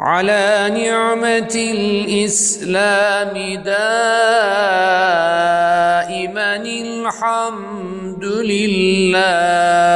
على نعمة الإسلام دائما الحمد لله.